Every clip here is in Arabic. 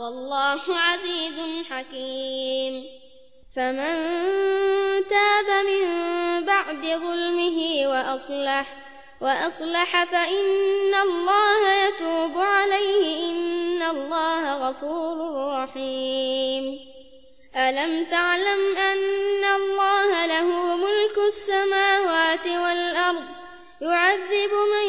والله عزيز حكيم. فمن تاب من بعد ظلمه وأصلح وأصلح فإن الله يتوب عليه إن الله غفور رحيم. ألم تعلم أن الله له ملك السماوات والأرض يعذب من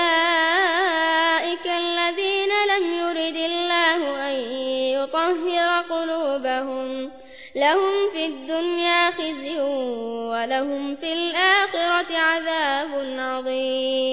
يطهر قلوبهم. لهم في الدنيا خزي ولهم في الآخرة عذاب عظيم.